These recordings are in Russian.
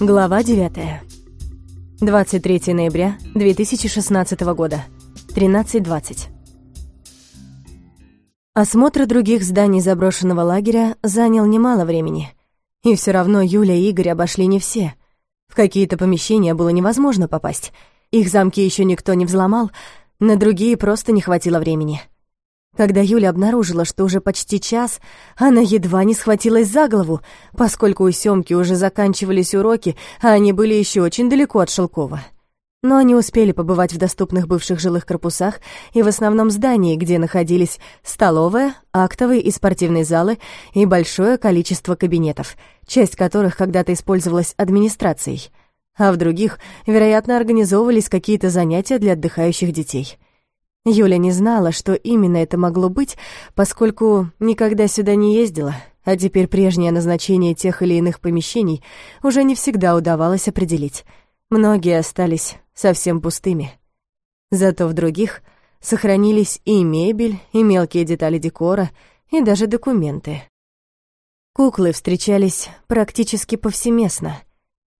Глава 9. 23 ноября 2016 года. 13.20. Осмотр других зданий заброшенного лагеря занял немало времени. И все равно Юля и Игорь обошли не все. В какие-то помещения было невозможно попасть. Их замки еще никто не взломал, на другие просто не хватило времени. Когда Юля обнаружила, что уже почти час, она едва не схватилась за голову, поскольку у Сёмки уже заканчивались уроки, а они были еще очень далеко от Шелкова. Но они успели побывать в доступных бывших жилых корпусах и в основном здании, где находились столовая, актовые и спортивные залы и большое количество кабинетов, часть которых когда-то использовалась администрацией, а в других, вероятно, организовывались какие-то занятия для отдыхающих детей — Юля не знала, что именно это могло быть, поскольку никогда сюда не ездила, а теперь прежнее назначение тех или иных помещений уже не всегда удавалось определить. Многие остались совсем пустыми. Зато в других сохранились и мебель, и мелкие детали декора, и даже документы. Куклы встречались практически повсеместно,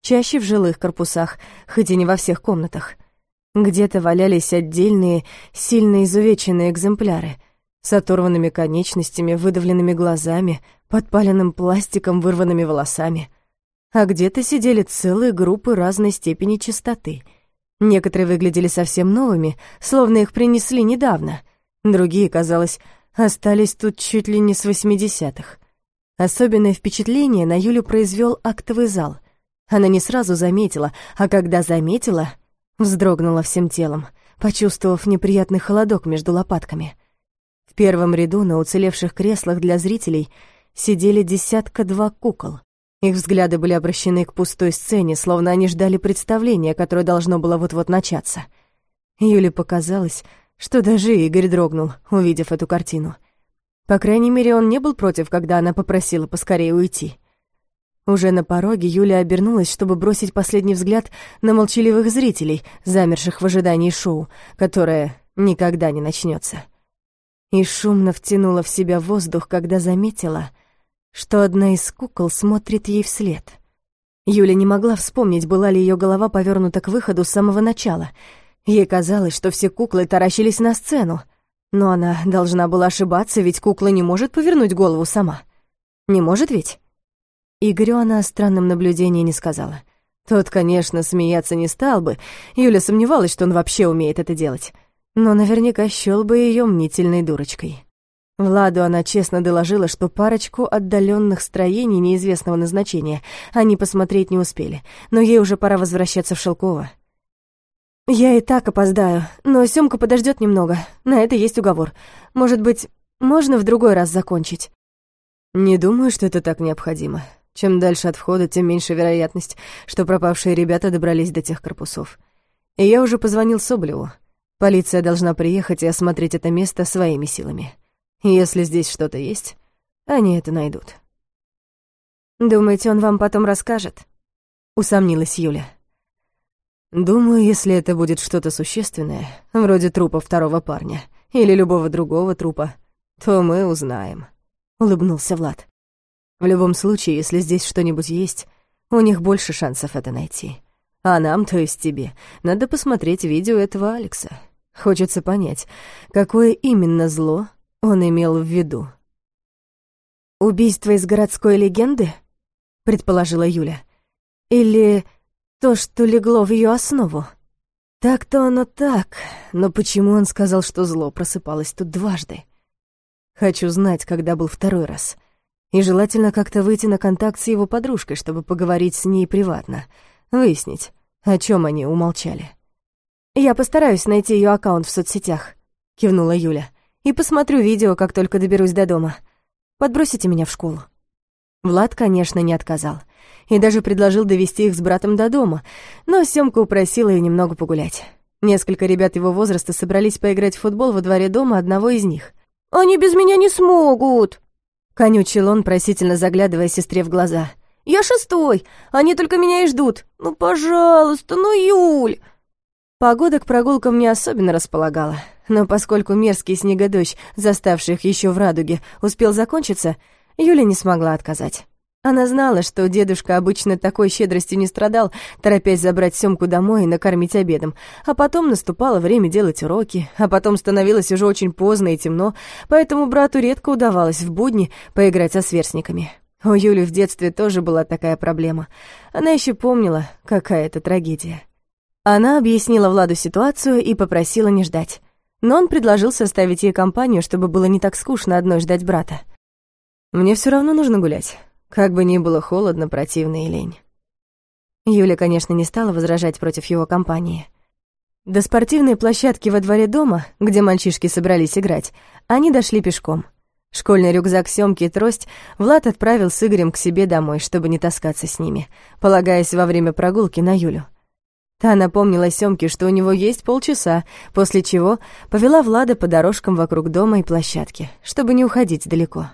чаще в жилых корпусах, хоть и не во всех комнатах — где-то валялись отдельные, сильно изувеченные экземпляры с оторванными конечностями, выдавленными глазами, подпаленным пластиком, вырванными волосами. А где-то сидели целые группы разной степени чистоты. Некоторые выглядели совсем новыми, словно их принесли недавно. Другие, казалось, остались тут чуть ли не с восьмидесятых. Особенное впечатление на Юлю произвел актовый зал. Она не сразу заметила, а когда заметила — Вздрогнула всем телом, почувствовав неприятный холодок между лопатками. В первом ряду на уцелевших креслах для зрителей сидели десятка-два кукол. Их взгляды были обращены к пустой сцене, словно они ждали представления, которое должно было вот-вот начаться. Юле показалось, что даже Игорь дрогнул, увидев эту картину. По крайней мере, он не был против, когда она попросила поскорее уйти. Уже на пороге Юля обернулась, чтобы бросить последний взгляд на молчаливых зрителей, замерших в ожидании шоу, которое никогда не начнется. И шумно втянула в себя воздух, когда заметила, что одна из кукол смотрит ей вслед. Юля не могла вспомнить, была ли ее голова повернута к выходу с самого начала. Ей казалось, что все куклы таращились на сцену, но она должна была ошибаться, ведь кукла не может повернуть голову сама. Не может ведь? Игорю она о странном наблюдении не сказала. Тот, конечно, смеяться не стал бы. Юля сомневалась, что он вообще умеет это делать. Но наверняка счёл бы ее мнительной дурочкой. Владу она честно доложила, что парочку отдаленных строений неизвестного назначения они посмотреть не успели, но ей уже пора возвращаться в Шелково. «Я и так опоздаю, но Сёмка подождет немного, на это есть уговор. Может быть, можно в другой раз закончить?» «Не думаю, что это так необходимо. Чем дальше от входа, тем меньше вероятность, что пропавшие ребята добрались до тех корпусов. И я уже позвонил Соболеву. Полиция должна приехать и осмотреть это место своими силами. Если здесь что-то есть, они это найдут. «Думаете, он вам потом расскажет?» — усомнилась Юля. «Думаю, если это будет что-то существенное, вроде трупа второго парня или любого другого трупа, то мы узнаем», — улыбнулся Влад. В любом случае, если здесь что-нибудь есть, у них больше шансов это найти. А нам, то есть тебе, надо посмотреть видео этого Алекса. Хочется понять, какое именно зло он имел в виду. «Убийство из городской легенды?» — предположила Юля. «Или то, что легло в ее основу?» Так-то оно так, но почему он сказал, что зло просыпалось тут дважды? Хочу знать, когда был второй раз — и желательно как-то выйти на контакт с его подружкой, чтобы поговорить с ней приватно, выяснить, о чем они умолчали. «Я постараюсь найти ее аккаунт в соцсетях», — кивнула Юля, «и посмотрю видео, как только доберусь до дома. Подбросите меня в школу». Влад, конечно, не отказал и даже предложил довести их с братом до дома, но Сёмка упросила ее немного погулять. Несколько ребят его возраста собрались поиграть в футбол во дворе дома одного из них. «Они без меня не смогут!» Конючил он, просительно заглядывая сестре в глаза. «Я шестой! Они только меня и ждут! Ну, пожалуйста, ну, Юль!» Погода к прогулкам не особенно располагала, но поскольку мерзкий снегодождь, заставший их еще в радуге, успел закончиться, Юля не смогла отказать. Она знала, что дедушка обычно такой щедростью не страдал, торопясь забрать Сёмку домой и накормить обедом. А потом наступало время делать уроки, а потом становилось уже очень поздно и темно, поэтому брату редко удавалось в будни поиграть со сверстниками. У Юли в детстве тоже была такая проблема. Она еще помнила, какая это трагедия. Она объяснила Владу ситуацию и попросила не ждать. Но он предложил составить ей компанию, чтобы было не так скучно одной ждать брата. «Мне все равно нужно гулять. Как бы ни было холодно, противно и лень. Юля, конечно, не стала возражать против его компании. До спортивной площадки во дворе дома, где мальчишки собрались играть, они дошли пешком. Школьный рюкзак, Сёмки и трость Влад отправил с Игорем к себе домой, чтобы не таскаться с ними, полагаясь во время прогулки на Юлю. Та напомнила Сёмке, что у него есть полчаса, после чего повела Влада по дорожкам вокруг дома и площадки, чтобы не уходить далеко.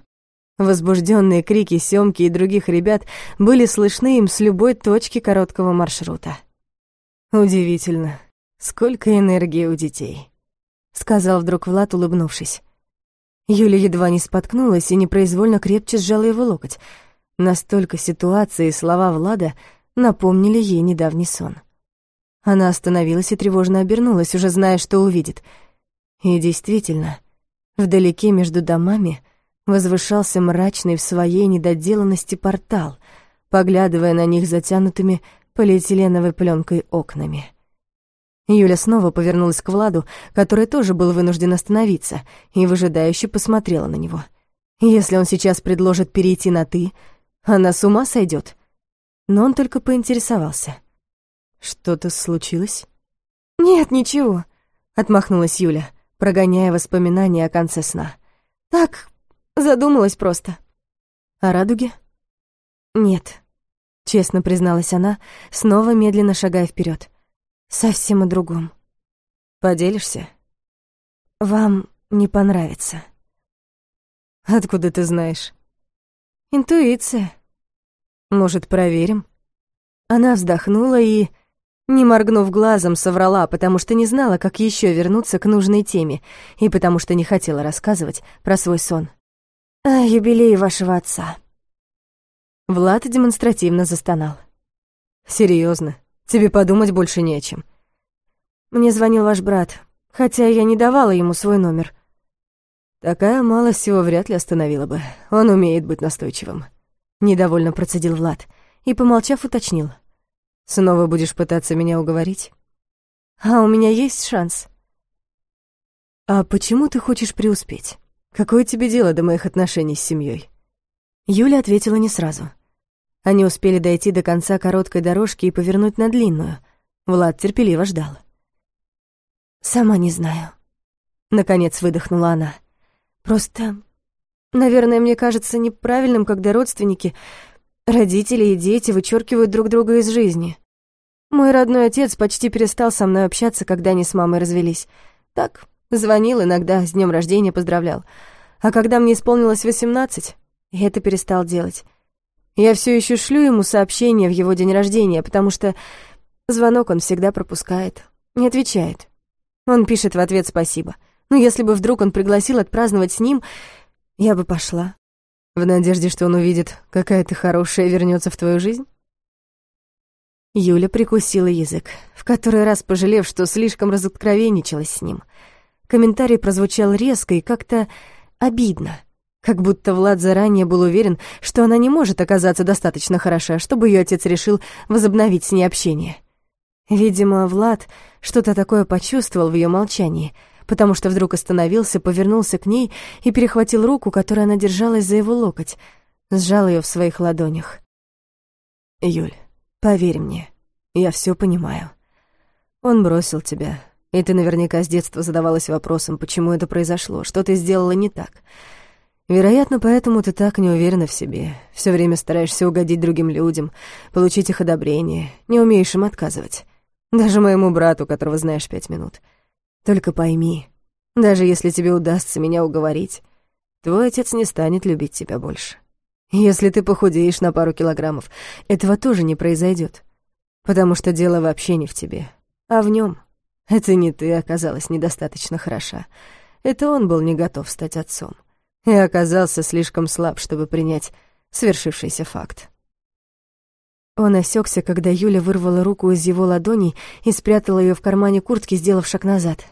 Возбужденные крики Сёмки и других ребят были слышны им с любой точки короткого маршрута. «Удивительно, сколько энергии у детей», — сказал вдруг Влад, улыбнувшись. Юля едва не споткнулась и непроизвольно крепче сжала его локоть. Настолько ситуация и слова Влада напомнили ей недавний сон. Она остановилась и тревожно обернулась, уже зная, что увидит. И действительно, вдалеке между домами — возвышался мрачный в своей недоделанности портал, поглядывая на них затянутыми полиэтиленовой пленкой окнами. Юля снова повернулась к Владу, который тоже был вынужден остановиться, и выжидающе посмотрела на него. Если он сейчас предложит перейти на «ты», она с ума сойдет. Но он только поинтересовался. «Что-то случилось?» «Нет, ничего», — отмахнулась Юля, прогоняя воспоминания о конце сна. «Так, Задумалась просто. О радуге? Нет, честно призналась она, снова медленно шагая вперед. Совсем о другом. Поделишься? Вам не понравится. Откуда ты знаешь? Интуиция. Может, проверим? Она вздохнула и, не моргнув глазом, соврала, потому что не знала, как еще вернуться к нужной теме, и потому что не хотела рассказывать про свой сон. «О юбилее вашего отца». Влад демонстративно застонал. Серьезно, тебе подумать больше не о чем. Мне звонил ваш брат, хотя я не давала ему свой номер. Такая малость его вряд ли остановила бы. Он умеет быть настойчивым. Недовольно процедил Влад и, помолчав, уточнил. Снова будешь пытаться меня уговорить? А у меня есть шанс. А почему ты хочешь преуспеть? «Какое тебе дело до моих отношений с семьей? Юля ответила не сразу. Они успели дойти до конца короткой дорожки и повернуть на длинную. Влад терпеливо ждал. «Сама не знаю», — наконец выдохнула она. «Просто, наверное, мне кажется неправильным, когда родственники, родители и дети вычеркивают друг друга из жизни. Мой родной отец почти перестал со мной общаться, когда они с мамой развелись. Так, Звонил иногда, с днем рождения поздравлял. А когда мне исполнилось восемнадцать, я это перестал делать. Я все еще шлю ему сообщения в его день рождения, потому что звонок он всегда пропускает, не отвечает. Он пишет в ответ спасибо. Но если бы вдруг он пригласил отпраздновать с ним, я бы пошла. В надежде, что он увидит, какая ты хорошая вернется в твою жизнь? Юля прикусила язык, в который раз пожалев, что слишком разоткровенничалась с ним — Комментарий прозвучал резко и как-то обидно. Как будто Влад заранее был уверен, что она не может оказаться достаточно хороша, чтобы ее отец решил возобновить с ней общение. Видимо, Влад что-то такое почувствовал в ее молчании, потому что вдруг остановился, повернулся к ней и перехватил руку, которой она держалась за его локоть, сжал ее в своих ладонях. «Юль, поверь мне, я все понимаю. Он бросил тебя, и ты наверняка с детства задавалась вопросом, почему это произошло, что ты сделала не так. Вероятно, поэтому ты так не уверена в себе, все время стараешься угодить другим людям, получить их одобрение, не умеешь им отказывать. Даже моему брату, которого знаешь пять минут. Только пойми, даже если тебе удастся меня уговорить, твой отец не станет любить тебя больше. Если ты похудеешь на пару килограммов, этого тоже не произойдет, потому что дело вообще не в тебе, а в нем. Это не ты оказалась недостаточно хороша. Это он был не готов стать отцом. И оказался слишком слаб, чтобы принять свершившийся факт. Он осекся, когда Юля вырвала руку из его ладоней и спрятала ее в кармане куртки, сделав шаг назад.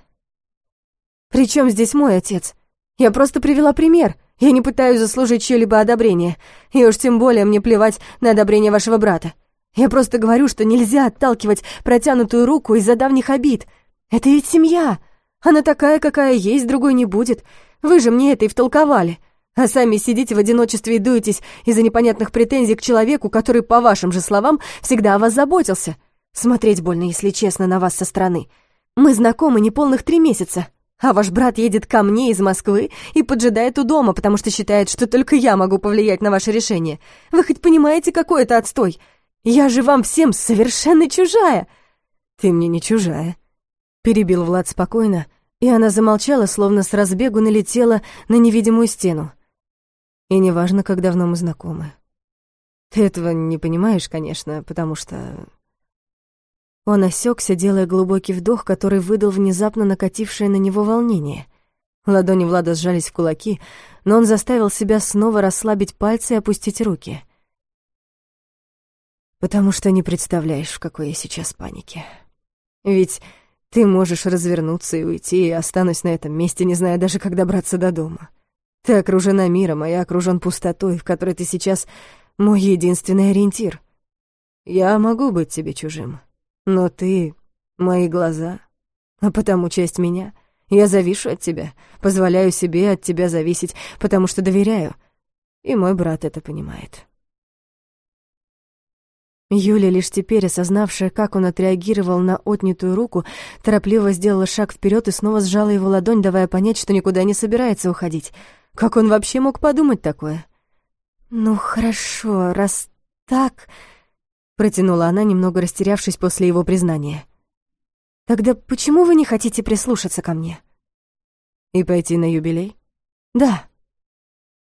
«При чем здесь мой отец? Я просто привела пример. Я не пытаюсь заслужить чье-либо одобрение. И уж тем более мне плевать на одобрение вашего брата. Я просто говорю, что нельзя отталкивать протянутую руку из-за давних обид. Это ведь семья. Она такая, какая есть, другой не будет. Вы же мне это и втолковали. А сами сидите в одиночестве и дуетесь из-за непонятных претензий к человеку, который, по вашим же словам, всегда о вас заботился. Смотреть больно, если честно, на вас со стороны. Мы знакомы не полных три месяца, а ваш брат едет ко мне из Москвы и поджидает у дома, потому что считает, что только я могу повлиять на ваше решение. Вы хоть понимаете, какой это отстой? Я же вам всем совершенно чужая!» «Ты мне не чужая», — перебил Влад спокойно, и она замолчала, словно с разбегу налетела на невидимую стену. И неважно, как давно мы знакомы. Ты этого не понимаешь, конечно, потому что... Он осекся, делая глубокий вдох, который выдал внезапно накатившее на него волнение. Ладони Влада сжались в кулаки, но он заставил себя снова расслабить пальцы и опустить руки — потому что не представляешь, в какой я сейчас панике. Ведь ты можешь развернуться и уйти, и останусь на этом месте, не зная даже, как добраться до дома. Ты окружена миром, а я окружен пустотой, в которой ты сейчас мой единственный ориентир. Я могу быть тебе чужим, но ты — мои глаза, а потому часть меня. Я завишу от тебя, позволяю себе от тебя зависеть, потому что доверяю, и мой брат это понимает». Юля, лишь теперь осознавшая, как он отреагировал на отнятую руку, торопливо сделала шаг вперед и снова сжала его ладонь, давая понять, что никуда не собирается уходить. Как он вообще мог подумать такое? «Ну хорошо, раз так...» — протянула она, немного растерявшись после его признания. «Тогда почему вы не хотите прислушаться ко мне?» «И пойти на юбилей?» «Да».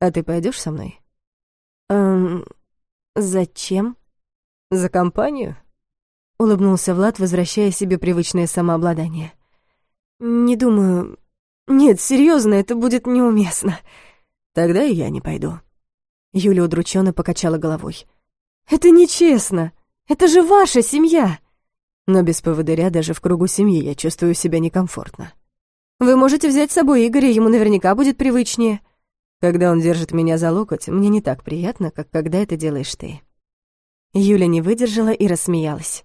«А ты пойдешь со мной?» «Эм... Зачем?» За компанию?» — улыбнулся Влад, возвращая себе привычное самообладание. «Не думаю... Нет, серьезно, это будет неуместно». «Тогда и я не пойду». Юля удрученно покачала головой. «Это нечестно. Это же ваша семья!» Но без поводыря даже в кругу семьи я чувствую себя некомфортно. «Вы можете взять с собой Игоря, ему наверняка будет привычнее». Когда он держит меня за локоть, мне не так приятно, как когда это делаешь ты. Юля не выдержала и рассмеялась.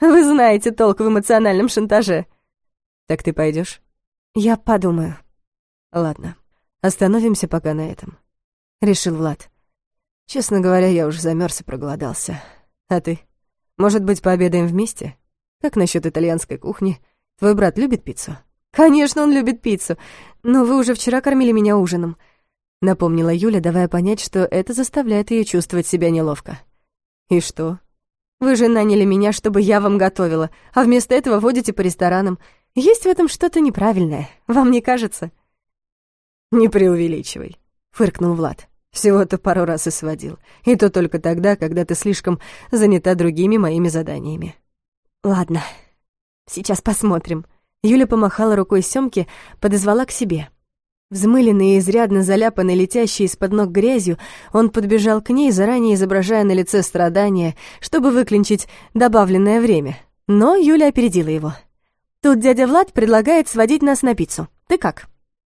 «Вы знаете толк в эмоциональном шантаже». «Так ты пойдешь? «Я подумаю». «Ладно, остановимся пока на этом», — решил Влад. «Честно говоря, я уже замерз и проголодался. А ты? Может быть, пообедаем вместе? Как насчет итальянской кухни? Твой брат любит пиццу?» «Конечно, он любит пиццу. Но вы уже вчера кормили меня ужином», — напомнила Юля, давая понять, что это заставляет ее чувствовать себя неловко. «И что?» «Вы же наняли меня, чтобы я вам готовила, а вместо этого водите по ресторанам. Есть в этом что-то неправильное, вам не кажется?» «Не преувеличивай», — фыркнул Влад. «Всего-то пару раз и сводил. И то только тогда, когда ты слишком занята другими моими заданиями». «Ладно, сейчас посмотрим». Юля помахала рукой Сёмке, подозвала к себе. Взмыленный и изрядно заляпанный, летящий из-под ног грязью, он подбежал к ней, заранее изображая на лице страдания, чтобы выклинчить добавленное время. Но Юля опередила его. «Тут дядя Влад предлагает сводить нас на пиццу. Ты как?»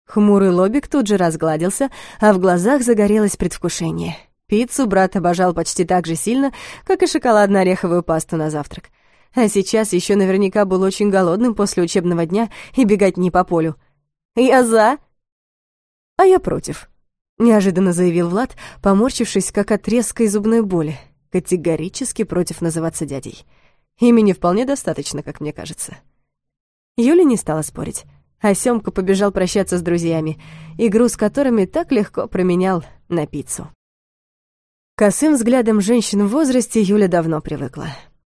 Хмурый лобик тут же разгладился, а в глазах загорелось предвкушение. Пиццу брат обожал почти так же сильно, как и шоколадно-ореховую пасту на завтрак. А сейчас еще наверняка был очень голодным после учебного дня и бегать не по полю. «Я за!» «А я против», — неожиданно заявил Влад, поморщившись, как от резкой зубной боли. Категорически против называться дядей. Имени вполне достаточно, как мне кажется. Юля не стала спорить, а Сёмка побежал прощаться с друзьями, игру с которыми так легко променял на пиццу. Косым взглядом женщин в возрасте Юля давно привыкла.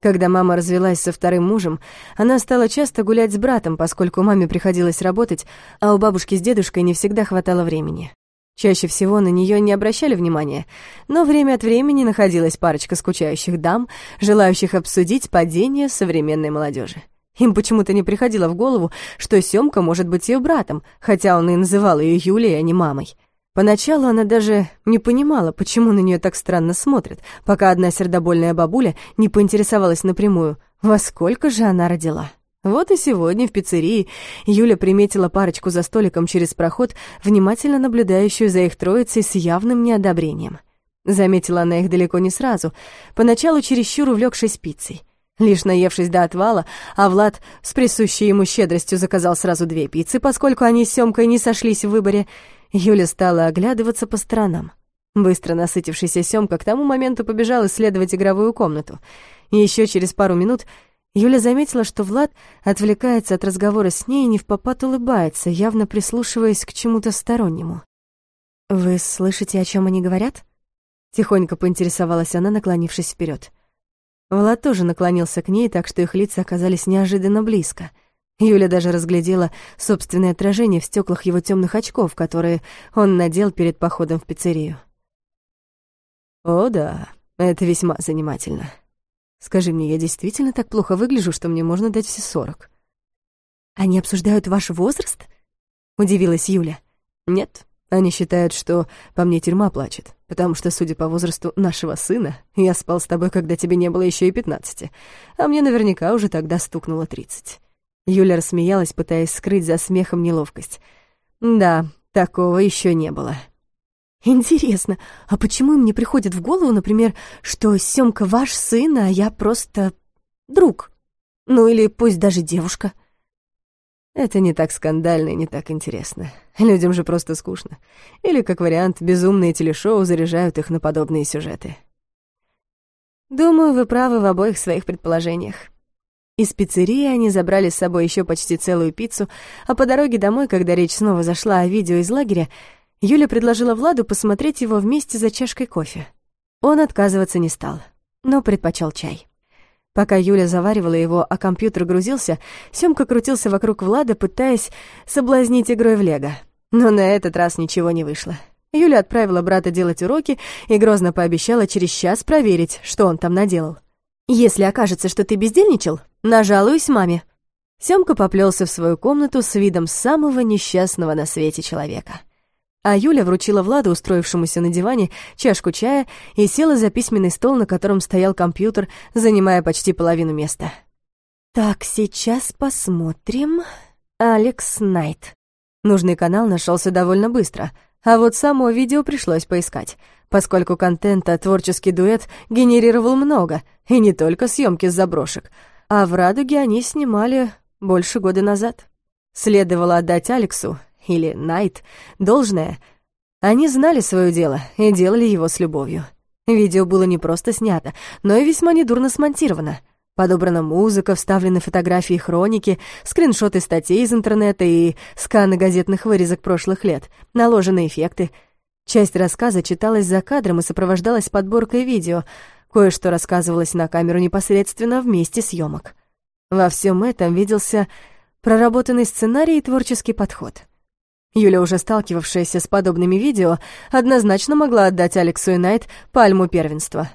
Когда мама развелась со вторым мужем, она стала часто гулять с братом, поскольку маме приходилось работать, а у бабушки с дедушкой не всегда хватало времени. Чаще всего на нее не обращали внимания, но время от времени находилась парочка скучающих дам, желающих обсудить падение современной молодежи. Им почему-то не приходило в голову, что Сёмка может быть ее братом, хотя он и называл ее Юлей, а не мамой. Поначалу она даже не понимала, почему на нее так странно смотрят, пока одна сердобольная бабуля не поинтересовалась напрямую, во сколько же она родила. Вот и сегодня в пиццерии Юля приметила парочку за столиком через проход, внимательно наблюдающую за их троицей с явным неодобрением. Заметила она их далеко не сразу, поначалу чересчур увлекшись пиццей. Лишь наевшись до отвала, а Влад с присущей ему щедростью заказал сразу две пиццы, поскольку они с Сёмкой не сошлись в выборе — Юля стала оглядываться по сторонам. Быстро насытившийся Сёмка к тому моменту побежал исследовать игровую комнату. И ещё через пару минут Юля заметила, что Влад отвлекается от разговора с ней и не в попад улыбается, явно прислушиваясь к чему-то стороннему. «Вы слышите, о чём они говорят?» Тихонько поинтересовалась она, наклонившись вперёд. Влад тоже наклонился к ней, так что их лица оказались неожиданно близко — Юля даже разглядела собственное отражение в стеклах его темных очков, которые он надел перед походом в пиццерию. «О да, это весьма занимательно. Скажи мне, я действительно так плохо выгляжу, что мне можно дать все сорок?» «Они обсуждают ваш возраст?» — удивилась Юля. «Нет, они считают, что по мне тюрьма плачет, потому что, судя по возрасту нашего сына, я спал с тобой, когда тебе не было еще и пятнадцати, а мне наверняка уже тогда стукнуло тридцать». Юля рассмеялась, пытаясь скрыть за смехом неловкость. «Да, такого еще не было». «Интересно, а почему им не приходит в голову, например, что Сёмка ваш сын, а я просто друг? Ну или пусть даже девушка?» Это не так скандально и не так интересно. Людям же просто скучно. Или, как вариант, безумные телешоу заряжают их на подобные сюжеты. Думаю, вы правы в обоих своих предположениях. Из пиццерии они забрали с собой еще почти целую пиццу, а по дороге домой, когда речь снова зашла о видео из лагеря, Юля предложила Владу посмотреть его вместе за чашкой кофе. Он отказываться не стал, но предпочел чай. Пока Юля заваривала его, а компьютер грузился, Сёмка крутился вокруг Влада, пытаясь соблазнить игрой в лего. Но на этот раз ничего не вышло. Юля отправила брата делать уроки и грозно пообещала через час проверить, что он там наделал. «Если окажется, что ты бездельничал, нажалуюсь маме». Сёмка поплелся в свою комнату с видом самого несчастного на свете человека. А Юля вручила Владу, устроившемуся на диване, чашку чая и села за письменный стол, на котором стоял компьютер, занимая почти половину места. «Так, сейчас посмотрим. Алекс Найт». Нужный канал нашелся довольно быстро, а вот само видео пришлось поискать — поскольку контента творческий дуэт генерировал много, и не только съемки с заброшек, а в «Радуге» они снимали больше года назад. Следовало отдать Алексу, или Найт, должное. Они знали свое дело и делали его с любовью. Видео было не просто снято, но и весьма недурно смонтировано. Подобрана музыка, вставлены фотографии хроники, скриншоты статей из интернета и сканы газетных вырезок прошлых лет, наложены эффекты — Часть рассказа читалась за кадром и сопровождалась подборкой видео, кое-что рассказывалось на камеру непосредственно в месте съемок. Во всем этом виделся проработанный сценарий и творческий подход. Юля, уже сталкивавшаяся с подобными видео, однозначно могла отдать Алексу и Найт пальму первенства.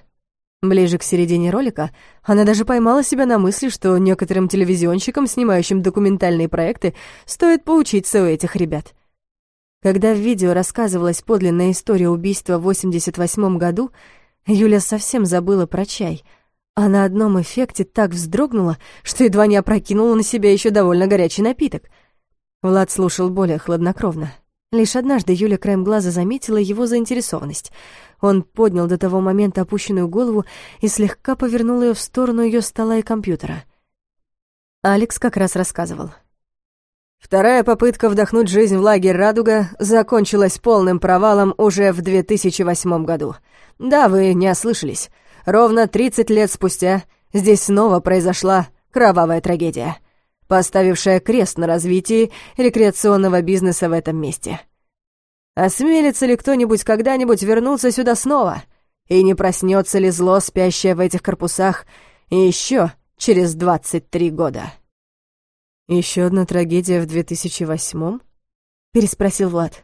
Ближе к середине ролика она даже поймала себя на мысли, что некоторым телевизионщикам, снимающим документальные проекты, стоит поучиться у этих ребят — когда в видео рассказывалась подлинная история убийства в 88 году, Юля совсем забыла про чай, а на одном эффекте так вздрогнула, что едва не опрокинула на себя еще довольно горячий напиток. Влад слушал более хладнокровно. Лишь однажды Юля краем глаза заметила его заинтересованность. Он поднял до того момента опущенную голову и слегка повернул ее в сторону ее стола и компьютера. Алекс как раз рассказывал. Вторая попытка вдохнуть жизнь в лагерь «Радуга» закончилась полным провалом уже в 2008 году. Да, вы не ослышались. Ровно 30 лет спустя здесь снова произошла кровавая трагедия, поставившая крест на развитии рекреационного бизнеса в этом месте. Осмелится ли кто-нибудь когда-нибудь вернуться сюда снова? И не проснется ли зло, спящее в этих корпусах, еще через 23 года?» Еще одна трагедия в 2008-м? Переспросил Влад.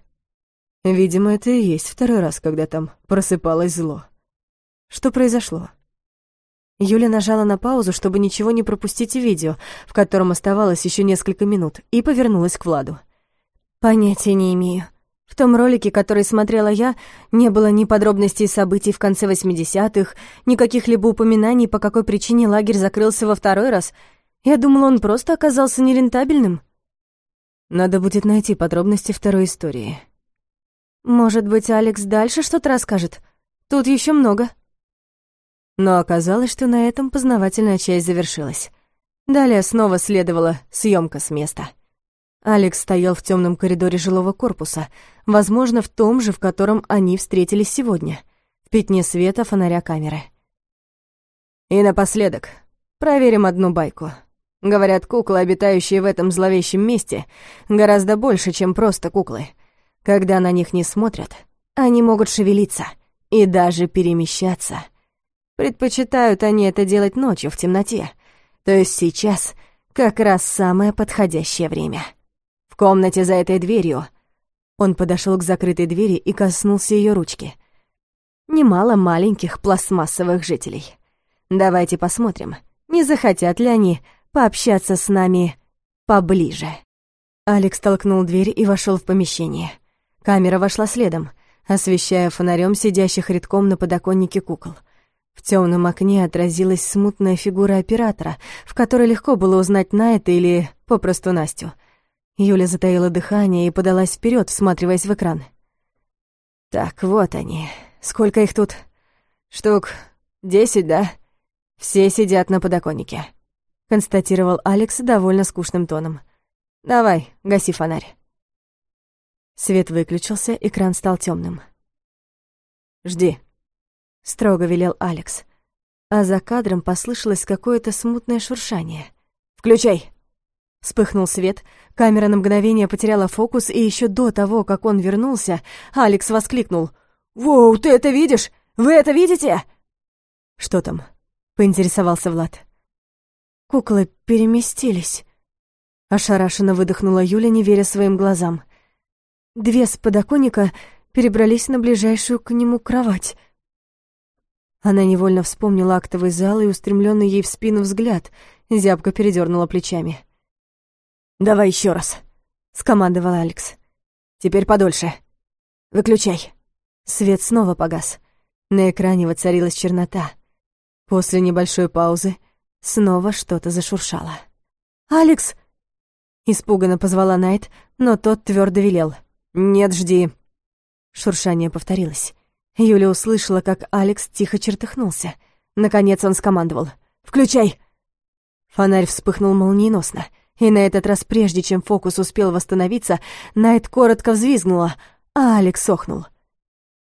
Видимо, это и есть второй раз, когда там просыпалось зло. Что произошло? Юля нажала на паузу, чтобы ничего не пропустить в видео, в котором оставалось еще несколько минут, и повернулась к Владу. «Понятия не имею. В том ролике, который смотрела я, не было ни подробностей событий в конце 80-х, ни каких-либо упоминаний, по какой причине лагерь закрылся во второй раз. Я думала, он просто оказался нерентабельным. Надо будет найти подробности второй истории. Может быть, Алекс дальше что-то расскажет? Тут еще много. Но оказалось, что на этом познавательная часть завершилась. Далее снова следовала съемка с места. Алекс стоял в темном коридоре жилого корпуса, возможно, в том же, в котором они встретились сегодня, в пятне света фонаря камеры. И напоследок, проверим одну байку. Говорят, куклы, обитающие в этом зловещем месте, гораздо больше, чем просто куклы. Когда на них не смотрят, они могут шевелиться и даже перемещаться — Предпочитают они это делать ночью в темноте. То есть сейчас как раз самое подходящее время. В комнате за этой дверью он подошел к закрытой двери и коснулся ее ручки. Немало маленьких пластмассовых жителей. Давайте посмотрим, не захотят ли они пообщаться с нами поближе. Алекс толкнул дверь и вошел в помещение. Камера вошла следом, освещая фонарем сидящих редком на подоконнике кукол — в темном окне отразилась смутная фигура оператора, в которой легко было узнать Найта или попросту Настю. Юля затаила дыхание и подалась вперед, всматриваясь в экран. «Так, вот они. Сколько их тут? Штук десять, да? Все сидят на подоконнике», — констатировал Алекс довольно скучным тоном. «Давай, гаси фонарь». Свет выключился, экран стал темным. «Жди», строго велел Алекс. А за кадром послышалось какое-то смутное шуршание. «Включай!» Вспыхнул свет, камера на мгновение потеряла фокус, и еще до того, как он вернулся, Алекс воскликнул. «Воу, ты это видишь? Вы это видите?» «Что там?» — поинтересовался Влад. «Куклы переместились», — ошарашенно выдохнула Юля, не веря своим глазам. «Две с подоконника перебрались на ближайшую к нему кровать». Она невольно вспомнила актовый зал и устремленный ей в спину взгляд, зябко передернула плечами. «Давай еще раз», — скомандовал Алекс. «Теперь подольше. Выключай». Свет снова погас. На экране воцарилась чернота. После небольшой паузы снова что-то зашуршало. «Алекс!» Испуганно позвала Найт, но тот твердо велел. «Нет, жди». Шуршание повторилось. Юля услышала, как Алекс тихо чертыхнулся. Наконец он скомандовал. «Включай!» Фонарь вспыхнул молниеносно, и на этот раз, прежде чем фокус успел восстановиться, Найт коротко взвизгнула, а Алекс охнул.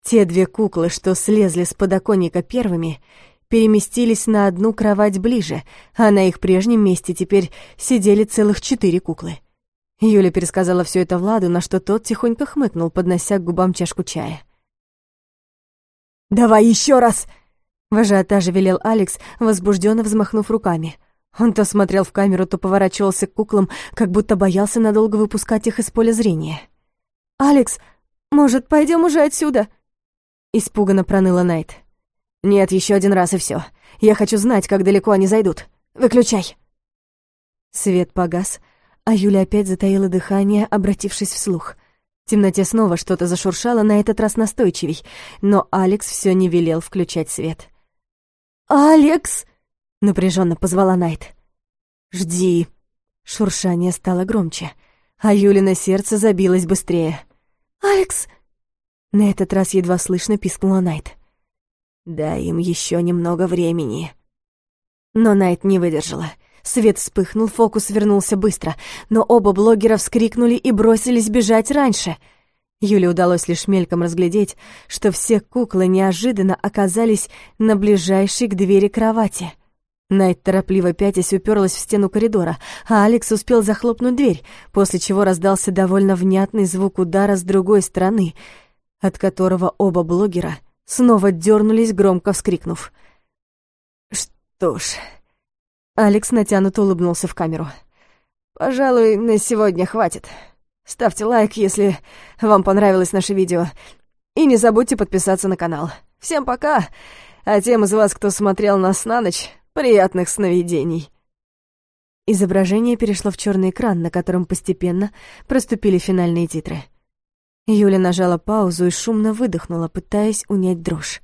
Те две куклы, что слезли с подоконника первыми, переместились на одну кровать ближе, а на их прежнем месте теперь сидели целых четыре куклы. Юля пересказала все это Владу, на что тот тихонько хмыкнул, поднося к губам чашку чая. «Давай еще раз!» В ажиотаже велел Алекс, возбужденно взмахнув руками. Он то смотрел в камеру, то поворачивался к куклам, как будто боялся надолго выпускать их из поля зрения. «Алекс, может, пойдем уже отсюда?» Испуганно проныла Найт. «Нет, еще один раз и все. Я хочу знать, как далеко они зайдут. Выключай!» Свет погас, а Юля опять затаила дыхание, обратившись вслух. В темноте снова что-то зашуршало, на этот раз настойчивей, но Алекс все не велел включать свет. «Алекс!» — напряженно позвала Найт. «Жди!» Шуршание стало громче, а Юлина сердце забилось быстрее. «Алекс!» На этот раз едва слышно пискнула Найт. «Дай им еще немного времени». Но Найт не выдержала. Свет вспыхнул, фокус вернулся быстро, но оба блогера вскрикнули и бросились бежать раньше. Юле удалось лишь мельком разглядеть, что все куклы неожиданно оказались на ближайшей к двери кровати. Найт торопливо пятясь уперлась в стену коридора, а Алекс успел захлопнуть дверь, после чего раздался довольно внятный звук удара с другой стороны, от которого оба блогера снова дернулись, громко вскрикнув. «Что ж...» Алекс натянуто улыбнулся в камеру. «Пожалуй, на сегодня хватит. Ставьте лайк, если вам понравилось наше видео. И не забудьте подписаться на канал. Всем пока! А тем из вас, кто смотрел нас на ночь, приятных сновидений!» Изображение перешло в черный экран, на котором постепенно проступили финальные титры. Юля нажала паузу и шумно выдохнула, пытаясь унять дрожь.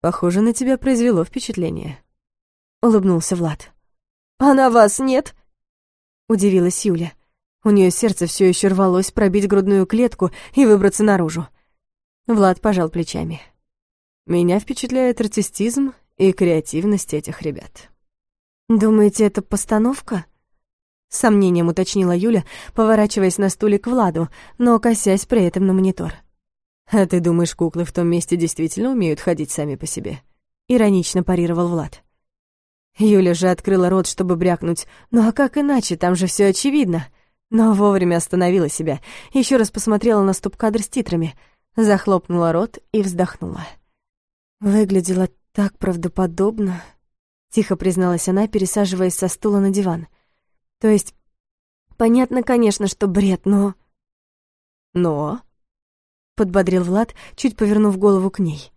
«Похоже, на тебя произвело впечатление», — улыбнулся Влад. «А на вас нет?» — удивилась Юля. У нее сердце все еще рвалось пробить грудную клетку и выбраться наружу. Влад пожал плечами. «Меня впечатляет артистизм и креативность этих ребят». «Думаете, это постановка?» С сомнением уточнила Юля, поворачиваясь на стуле к Владу, но косясь при этом на монитор. «А ты думаешь, куклы в том месте действительно умеют ходить сами по себе?» Иронично парировал Влад. Юля же открыла рот, чтобы брякнуть. «Ну а как иначе? Там же все очевидно!» Но вовремя остановила себя, еще раз посмотрела на стоп-кадр с титрами, захлопнула рот и вздохнула. Выглядело так правдоподобно, тихо призналась она, пересаживаясь со стула на диван. То есть, понятно, конечно, что бред, но... Но? Подбодрил Влад, чуть повернув голову к ней.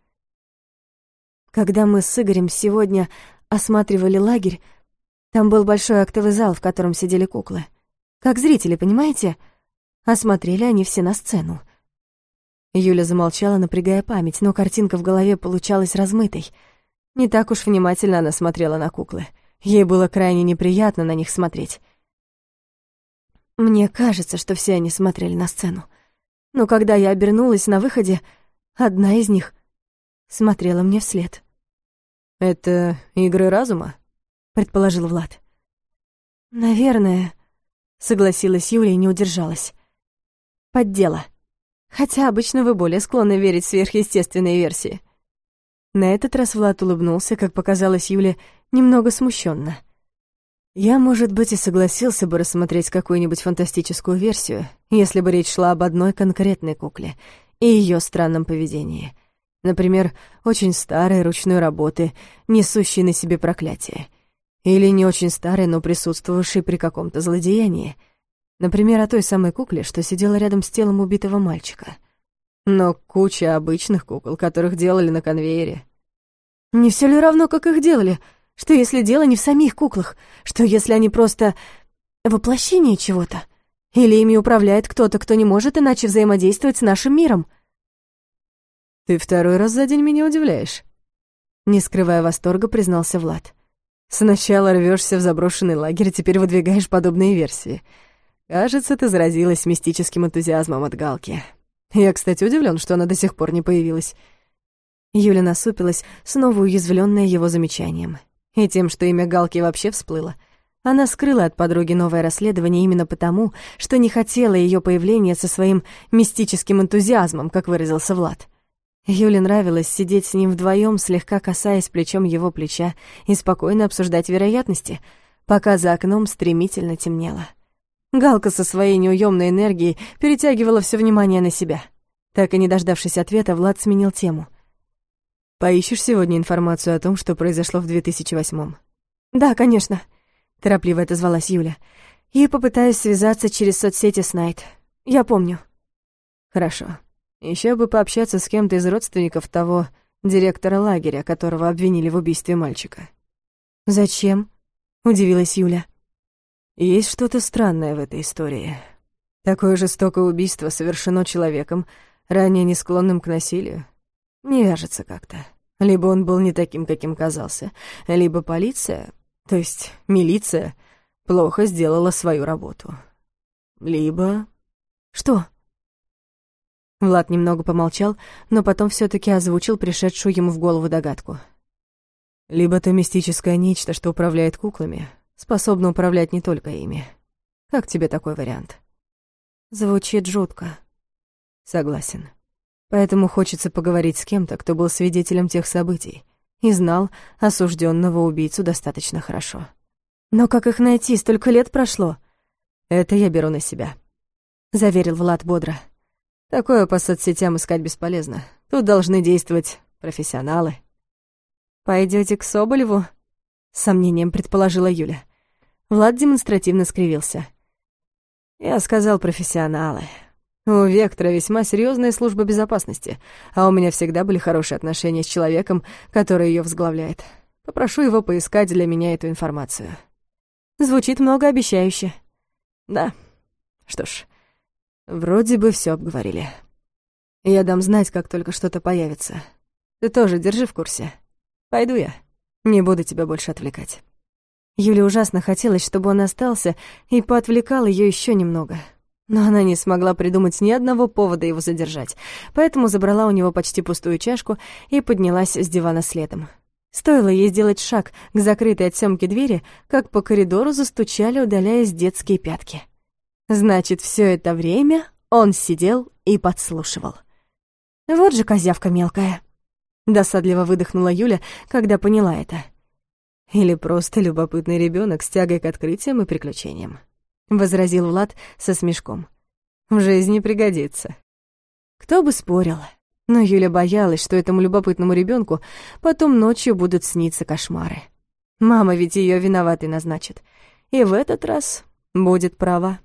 Когда мы с Игорем сегодня осматривали лагерь, там был большой актовый зал, в котором сидели куклы. Как зрители, понимаете? Осмотрели они все на сцену. Юля замолчала, напрягая память, но картинка в голове получалась размытой. Не так уж внимательно она смотрела на куклы. Ей было крайне неприятно на них смотреть. Мне кажется, что все они смотрели на сцену. Но когда я обернулась на выходе, одна из них смотрела мне вслед. «Это игры разума?» — предположил Влад. «Наверное», согласилась Юля и не удержалась. Поддела. Хотя обычно вы более склонны верить в сверхъестественные версии. На этот раз Влад улыбнулся, как показалось Юле, немного смущенно. Я, может быть, и согласился бы рассмотреть какую-нибудь фантастическую версию, если бы речь шла об одной конкретной кукле и ее странном поведении. Например, очень старой ручной работы, несущей на себе проклятие — или не очень старый, но присутствовавший при каком-то злодеянии. Например, о той самой кукле, что сидела рядом с телом убитого мальчика. Но куча обычных кукол, которых делали на конвейере. Не все ли равно, как их делали? Что если дело не в самих куклах? Что если они просто воплощение чего-то? Или ими управляет кто-то, кто не может иначе взаимодействовать с нашим миром? «Ты второй раз за день меня удивляешь», — не скрывая восторга, признался Влад. Сначала рвешься в заброшенный лагерь, теперь выдвигаешь подобные версии. Кажется, ты заразилась мистическим энтузиазмом от Галки. Я, кстати, удивлен, что она до сих пор не появилась. Юля насупилась, снова уязвленная его замечанием. И тем, что имя Галки вообще всплыло. Она скрыла от подруги новое расследование именно потому, что не хотела ее появления со своим мистическим энтузиазмом, как выразился Влад. Юле нравилось сидеть с ним вдвоем, слегка касаясь плечом его плеча, и спокойно обсуждать вероятности, пока за окном стремительно темнело. Галка со своей неуемной энергией перетягивала все внимание на себя. Так и не дождавшись ответа, Влад сменил тему. «Поищешь сегодня информацию о том, что произошло в 2008-м?» «Да, конечно», — торопливо отозвалась Юля. «И попытаюсь связаться через соцсети с Найт. Я помню». «Хорошо. Еще бы пообщаться с кем-то из родственников того директора лагеря, которого обвинили в убийстве мальчика. «Зачем?» — удивилась Юля. «Есть что-то странное в этой истории. Такое жестокое убийство совершено человеком, ранее не склонным к насилию. Не вяжется как-то. Либо он был не таким, каким казался, либо полиция, то есть милиция, плохо сделала свою работу. Либо... Что? Влад немного помолчал, но потом все таки озвучил пришедшую ему в голову догадку. Либо то мистическое нечто, что управляет куклами, способно управлять не только ими. Как тебе такой вариант? Звучит жутко. Согласен. Поэтому хочется поговорить с кем-то, кто был свидетелем тех событий и знал осужденного убийцу достаточно хорошо. Но как их найти? Столько лет прошло. Это я беру на себя, заверил Влад бодро. Такое по соцсетям искать бесполезно. Тут должны действовать профессионалы. Пойдете к Соболеву?» — с сомнением предположила Юля. Влад демонстративно скривился. «Я сказал профессионалы. У Вектора весьма серьезная служба безопасности, а у меня всегда были хорошие отношения с человеком, который ее возглавляет. Попрошу его поискать для меня эту информацию». Звучит многообещающе. Да. Что ж, Вроде бы все обговорили. Я дам знать, как только что-то появится. Ты тоже держи в курсе. Пойду я. Не буду тебя больше отвлекать. Юле ужасно хотелось, чтобы он остался и поотвлекал ее еще немного. Но она не смогла придумать ни одного повода его задержать, поэтому забрала у него почти пустую чашку и поднялась с дивана следом. Стоило ей сделать шаг к закрытой от Сёмки двери, как по коридору застучали, удаляясь детские пятки. Значит, все это время он сидел и подслушивал. Вот же козявка мелкая. Досадливо выдохнула Юля, когда поняла это. Или просто любопытный ребенок с тягой к открытиям и приключениям. — возразил Влад со смешком. «В жизни пригодится». Кто бы спорил, но Юля боялась, что этому любопытному ребенку потом ночью будут сниться кошмары. Мама ведь ее виноватой назначит, и в этот раз будет права.